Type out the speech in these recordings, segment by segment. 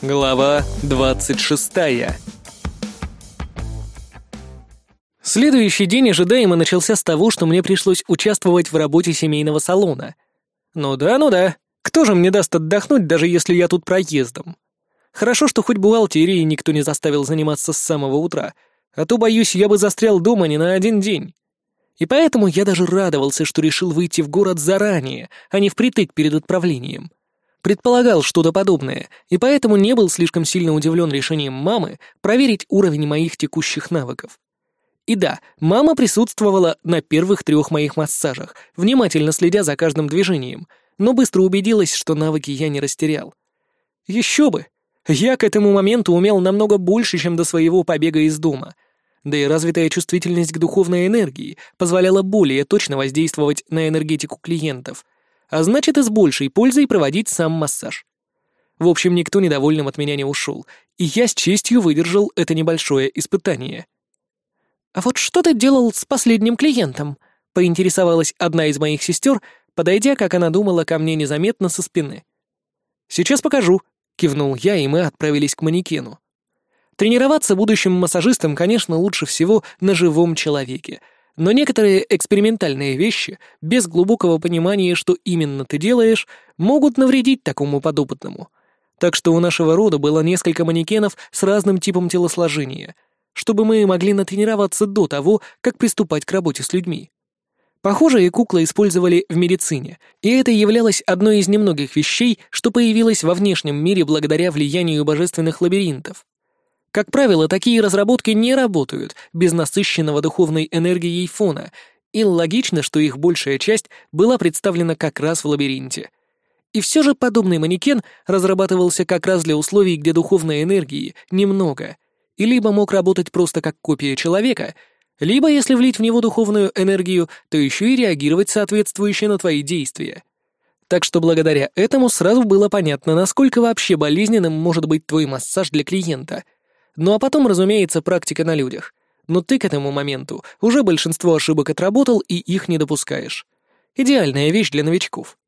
Глава 26 Следующий день ожидаемо начался с того, что мне пришлось участвовать в работе семейного салона. Ну да, ну да. Кто же мне даст отдохнуть, даже если я тут проездом? Хорошо, что хоть бухгалтерией никто не заставил заниматься с самого утра, а то, боюсь, я бы застрял дома не на один день. И поэтому я даже радовался, что решил выйти в город заранее, а не впритык перед отправлением. Предполагал что-то подобное, и поэтому не был слишком сильно удивлен решением мамы проверить уровень моих текущих навыков. И да, мама присутствовала на первых трех моих массажах, внимательно следя за каждым движением, но быстро убедилась, что навыки я не растерял. Еще бы! Я к этому моменту умел намного больше, чем до своего побега из дома. Да и развитая чувствительность к духовной энергии позволяла более точно воздействовать на энергетику клиентов — а значит и с большей пользой проводить сам массаж. В общем, никто недовольным от меня не ушел, и я с честью выдержал это небольшое испытание. «А вот что ты делал с последним клиентом?» — поинтересовалась одна из моих сестер, подойдя, как она думала, ко мне незаметно со спины. «Сейчас покажу», — кивнул я, и мы отправились к манекену. Тренироваться будущим массажистам, конечно, лучше всего на живом человеке — но некоторые экспериментальные вещи, без глубокого понимания, что именно ты делаешь, могут навредить такому подопытному. Так что у нашего рода было несколько манекенов с разным типом телосложения, чтобы мы могли натренироваться до того, как приступать к работе с людьми. Похожие куклы использовали в медицине, и это являлось одной из немногих вещей, что появилось во внешнем мире благодаря влиянию божественных лабиринтов. Как правило, такие разработки не работают без насыщенного духовной энергией фона, и логично, что их большая часть была представлена как раз в лабиринте. И все же подобный манекен разрабатывался как раз для условий, где духовной энергии немного, и либо мог работать просто как копия человека, либо, если влить в него духовную энергию, то еще и реагировать соответствующе на твои действия. Так что благодаря этому сразу было понятно, насколько вообще болезненным может быть твой массаж для клиента — ну а потом, разумеется, практика на людях. Но ты к этому моменту уже большинство ошибок отработал и их не допускаешь. Идеальная вещь для новичков.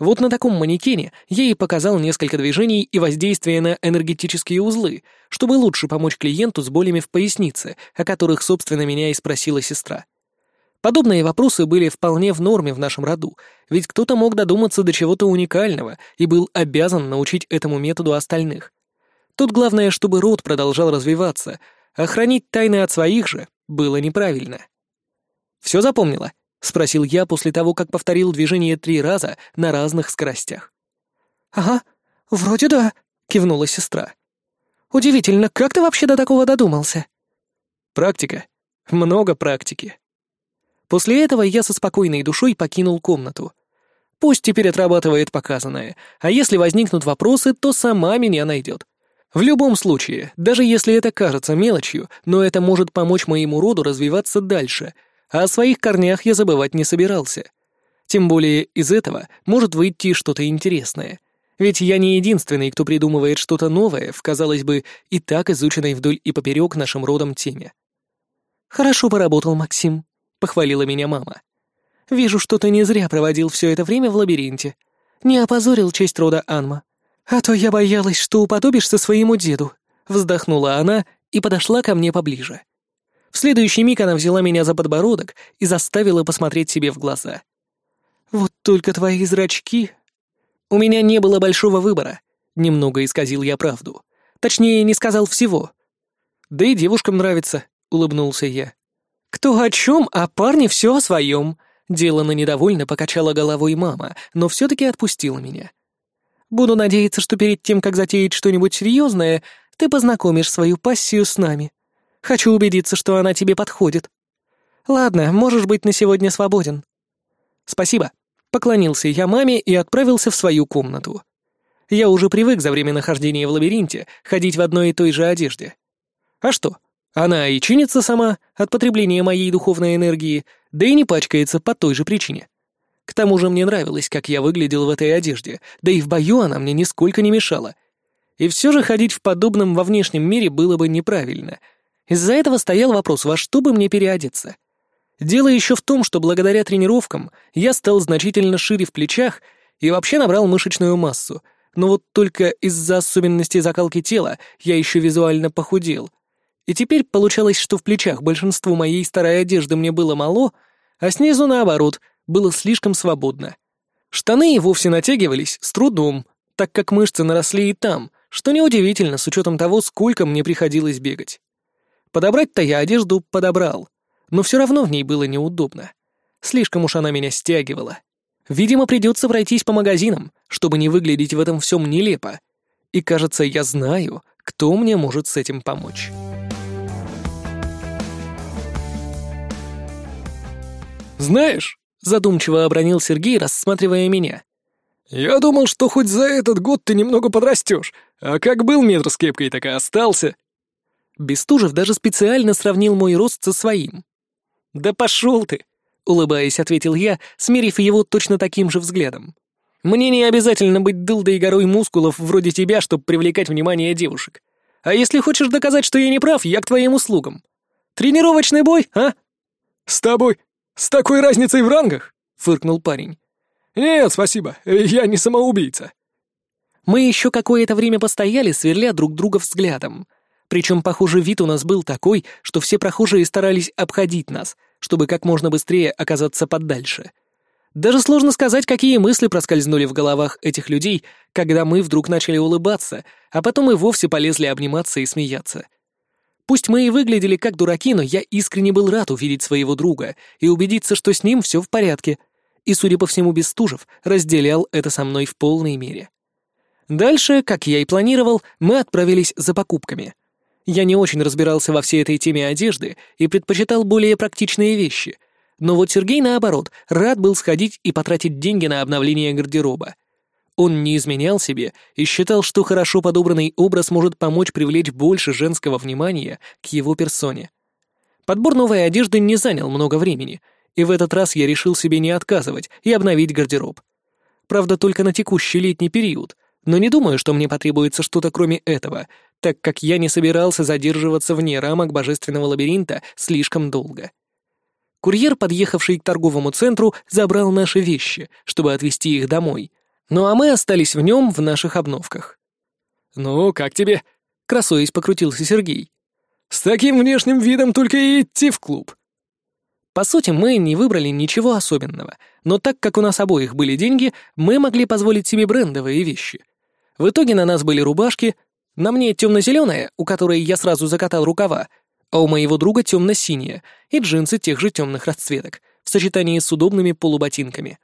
Вот на таком манекене я и показал несколько движений и воздействия на энергетические узлы, чтобы лучше помочь клиенту с болями в пояснице, о которых, собственно, меня и спросила сестра. Подобные вопросы были вполне в норме в нашем роду, ведь кто-то мог додуматься до чего-то уникального и был обязан научить этому методу остальных. Тут главное, чтобы род продолжал развиваться, а хранить тайны от своих же было неправильно. «Все запомнила?» — спросил я после того, как повторил движение три раза на разных скоростях. «Ага, вроде да», — кивнула сестра. «Удивительно, как ты вообще до такого додумался?» «Практика. Много практики». После этого я со спокойной душой покинул комнату. Пусть теперь отрабатывает показанное, а если возникнут вопросы, то сама меня найдет. В любом случае, даже если это кажется мелочью, но это может помочь моему роду развиваться дальше, а о своих корнях я забывать не собирался. Тем более из этого может выйти что-то интересное. Ведь я не единственный, кто придумывает что-то новое в, казалось бы, и так изученной вдоль и поперек нашим родом теме. «Хорошо поработал, Максим», — похвалила меня мама. «Вижу, что ты не зря проводил все это время в лабиринте. Не опозорил честь рода Анма. «А то я боялась, что уподобишься своему деду», — вздохнула она и подошла ко мне поближе. В следующий миг она взяла меня за подбородок и заставила посмотреть себе в глаза. «Вот только твои зрачки...» «У меня не было большого выбора», — немного исказил я правду. Точнее, не сказал всего. «Да и девушкам нравится», — улыбнулся я. «Кто о чем, а парни все о своем», — делано недовольно покачала головой мама, но все-таки отпустила меня. Буду надеяться, что перед тем, как затеять что-нибудь серьезное, ты познакомишь свою пассию с нами. Хочу убедиться, что она тебе подходит. Ладно, можешь быть на сегодня свободен. Спасибо. Поклонился я маме и отправился в свою комнату. Я уже привык за время нахождения в лабиринте ходить в одной и той же одежде. А что? Она и чинится сама от потребления моей духовной энергии, да и не пачкается по той же причине. К тому же мне нравилось, как я выглядел в этой одежде, да и в бою она мне нисколько не мешала. И все же ходить в подобном во внешнем мире было бы неправильно. Из-за этого стоял вопрос, во что бы мне переодеться. Дело еще в том, что благодаря тренировкам я стал значительно шире в плечах и вообще набрал мышечную массу, но вот только из-за особенностей закалки тела я еще визуально похудел. И теперь получалось, что в плечах большинству моей старой одежды мне было мало, а снизу, наоборот, было слишком свободно. Штаны и вовсе натягивались с трудом, так как мышцы наросли и там, что неудивительно с учетом того, сколько мне приходилось бегать. Подобрать-то я одежду подобрал, но все равно в ней было неудобно. Слишком уж она меня стягивала. Видимо, придется пройтись по магазинам, чтобы не выглядеть в этом всем нелепо. И кажется, я знаю, кто мне может с этим помочь. «Знаешь», — задумчиво обронил Сергей, рассматривая меня, «я думал, что хоть за этот год ты немного подрастешь, а как был метр с кепкой, так и остался». Бестужев даже специально сравнил мой рост со своим. «Да пошел ты!» — улыбаясь, ответил я, смирив его точно таким же взглядом. «Мне не обязательно быть дылдой и горой мускулов вроде тебя, чтобы привлекать внимание девушек. А если хочешь доказать, что я не прав, я к твоим услугам. Тренировочный бой, а?» «С тобой? С такой разницей в рангах?» — фыркнул парень. «Нет, спасибо, я не самоубийца». Мы еще какое-то время постояли, сверля друг друга взглядом. Причем, похоже, вид у нас был такой, что все прохожие старались обходить нас — чтобы как можно быстрее оказаться подальше. Даже сложно сказать, какие мысли проскользнули в головах этих людей, когда мы вдруг начали улыбаться, а потом и вовсе полезли обниматься и смеяться. Пусть мы и выглядели как дураки, но я искренне был рад увидеть своего друга и убедиться, что с ним все в порядке. И, судя по всему, Бестужев разделял это со мной в полной мере. Дальше, как я и планировал, мы отправились за покупками. Я не очень разбирался во всей этой теме одежды и предпочитал более практичные вещи. Но вот Сергей, наоборот, рад был сходить и потратить деньги на обновление гардероба. Он не изменял себе и считал, что хорошо подобранный образ может помочь привлечь больше женского внимания к его персоне. Подбор новой одежды не занял много времени, и в этот раз я решил себе не отказывать и обновить гардероб. Правда, только на текущий летний период, но не думаю, что мне потребуется что-то кроме этого, так как я не собирался задерживаться вне рамок божественного лабиринта слишком долго. Курьер, подъехавший к торговому центру, забрал наши вещи, чтобы отвезти их домой. Ну а мы остались в нем в наших обновках. «Ну, как тебе?» — красуясь покрутился Сергей. «С таким внешним видом только и идти в клуб». По сути, мы не выбрали ничего особенного, но так как у нас обоих были деньги, мы могли позволить себе брендовые вещи. В итоге на нас были рубашки, на мне темно-зеленая, у которой я сразу закатал рукава, а у моего друга темно-синяя и джинсы тех же темных расцветок в сочетании с удобными полуботинками.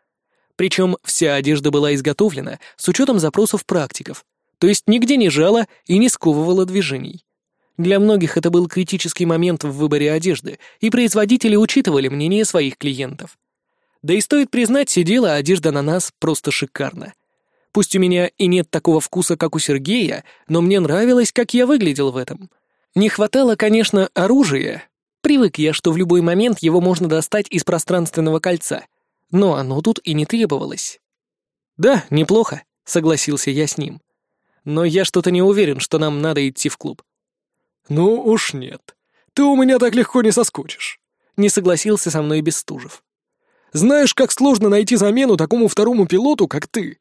Причем вся одежда была изготовлена с учетом запросов практиков, то есть нигде не жала и не сковывала движений. Для многих это был критический момент в выборе одежды, и производители учитывали мнение своих клиентов. Да и стоит признать, сидела одежда на нас просто шикарно. Пусть у меня и нет такого вкуса, как у Сергея, но мне нравилось, как я выглядел в этом. Не хватало, конечно, оружия. Привык я, что в любой момент его можно достать из пространственного кольца. Но оно тут и не требовалось. «Да, неплохо», — согласился я с ним. «Но я что-то не уверен, что нам надо идти в клуб». «Ну уж нет. Ты у меня так легко не соскочишь», — не согласился со мной Бестужев. «Знаешь, как сложно найти замену такому второму пилоту, как ты.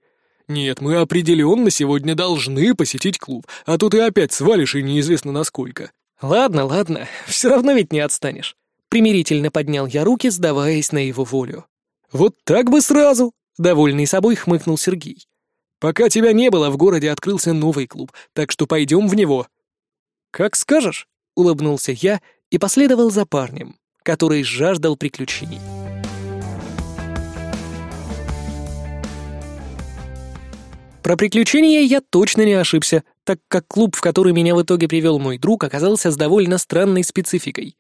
«Нет, мы определенно сегодня должны посетить клуб, а то ты опять свалишь и неизвестно насколько». «Ладно, ладно, все равно ведь не отстанешь». Примирительно поднял я руки, сдаваясь на его волю. «Вот так бы сразу!» — довольный собой хмыкнул Сергей. «Пока тебя не было, в городе открылся новый клуб, так что пойдем в него». «Как скажешь», — улыбнулся я и последовал за парнем, который жаждал приключений. Про приключения я точно не ошибся, так как клуб, в который меня в итоге привел мой друг, оказался с довольно странной спецификой.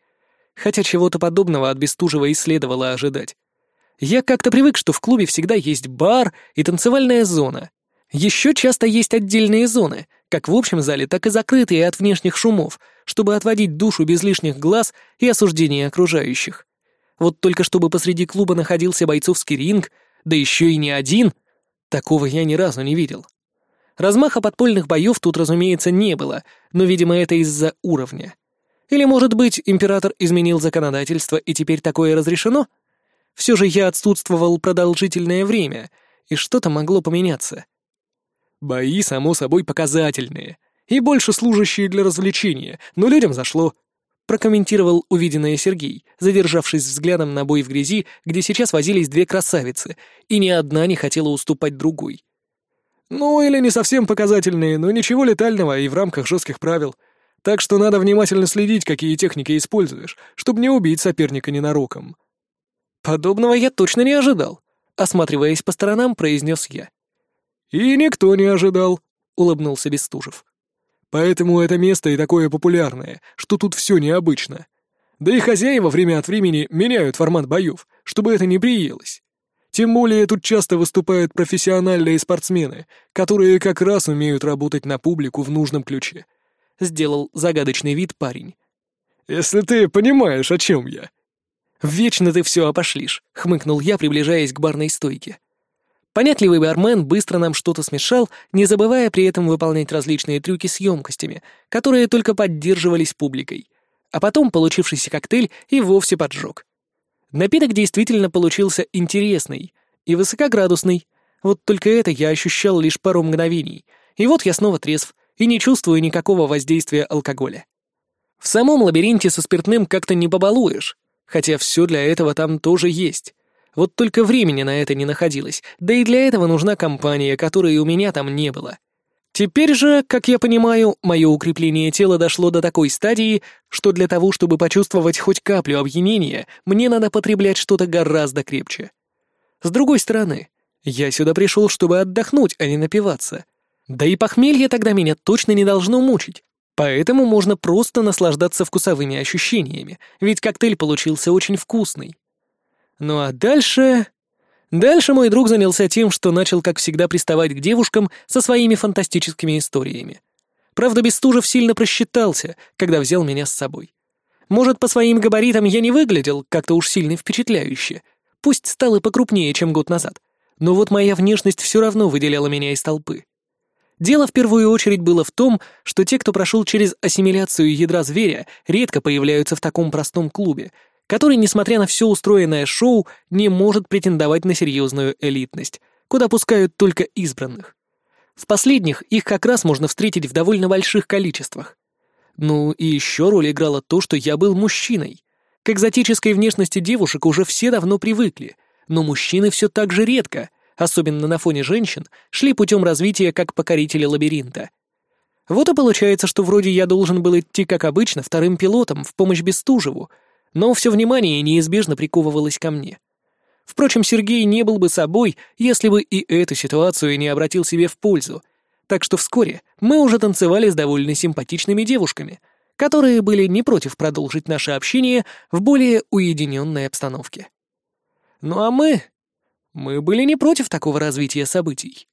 Хотя чего-то подобного от Бестужева и следовало ожидать. Я как-то привык, что в клубе всегда есть бар и танцевальная зона. Еще часто есть отдельные зоны, как в общем зале, так и закрытые от внешних шумов, чтобы отводить душу без лишних глаз и осуждения окружающих. Вот только чтобы посреди клуба находился бойцовский ринг, да еще и не один — Такого я ни разу не видел. Размаха подпольных боев тут, разумеется, не было, но, видимо, это из-за уровня. Или, может быть, император изменил законодательство, и теперь такое разрешено? Все же я отсутствовал продолжительное время, и что-то могло поменяться. Бои, само собой, показательные. И больше служащие для развлечения, но людям зашло. Прокомментировал увиденное Сергей, задержавшись взглядом на бой в грязи, где сейчас возились две красавицы, и ни одна не хотела уступать другой. Ну, или не совсем показательные, но ничего летального и в рамках жестких правил. Так что надо внимательно следить, какие техники используешь, чтобы не убить соперника ненароком. Подобного я точно не ожидал, осматриваясь по сторонам, произнес я. И никто не ожидал, улыбнулся Бестужев. Поэтому это место и такое популярное, что тут все необычно. Да и хозяева время от времени меняют формат боев, чтобы это не приелось. Тем более тут часто выступают профессиональные спортсмены, которые как раз умеют работать на публику в нужном ключе. Сделал загадочный вид парень. «Если ты понимаешь, о чем я». «Вечно ты все опошлишь», — хмыкнул я, приближаясь к барной стойке. Понятливый бармен быстро нам что-то смешал, не забывая при этом выполнять различные трюки с емкостями, которые только поддерживались публикой. А потом получившийся коктейль и вовсе поджег. Напиток действительно получился интересный и высокоградусный. Вот только это я ощущал лишь пару мгновений. И вот я снова трезв и не чувствую никакого воздействия алкоголя. В самом лабиринте со спиртным как-то не побалуешь, хотя все для этого там тоже есть. Вот только времени на это не находилось, да и для этого нужна компания, которой у меня там не было. Теперь же, как я понимаю, мое укрепление тела дошло до такой стадии, что для того, чтобы почувствовать хоть каплю опьянения, мне надо потреблять что-то гораздо крепче. С другой стороны, я сюда пришел, чтобы отдохнуть, а не напиваться. Да и похмелье тогда меня точно не должно мучить. Поэтому можно просто наслаждаться вкусовыми ощущениями, ведь коктейль получился очень вкусный. Ну а дальше... Дальше мой друг занялся тем, что начал, как всегда, приставать к девушкам со своими фантастическими историями. Правда, Бестужев сильно просчитался, когда взял меня с собой. Может, по своим габаритам я не выглядел как-то уж сильно впечатляюще. Пусть стал и покрупнее, чем год назад. Но вот моя внешность все равно выделяла меня из толпы. Дело в первую очередь было в том, что те, кто прошел через ассимиляцию ядра зверя, редко появляются в таком простом клубе, который, несмотря на все устроенное шоу, не может претендовать на серьезную элитность, куда пускают только избранных. В последних их как раз можно встретить в довольно больших количествах. Ну и еще роль играло то, что я был мужчиной. К экзотической внешности девушек уже все давно привыкли, но мужчины все так же редко, особенно на фоне женщин, шли путем развития как покорители лабиринта. Вот и получается, что вроде я должен был идти, как обычно, вторым пилотом в помощь Бестужеву, но все внимание неизбежно приковывалось ко мне. Впрочем, Сергей не был бы собой, если бы и эту ситуацию не обратил себе в пользу, так что вскоре мы уже танцевали с довольно симпатичными девушками, которые были не против продолжить наше общение в более уединенной обстановке. Ну а мы... Мы были не против такого развития событий.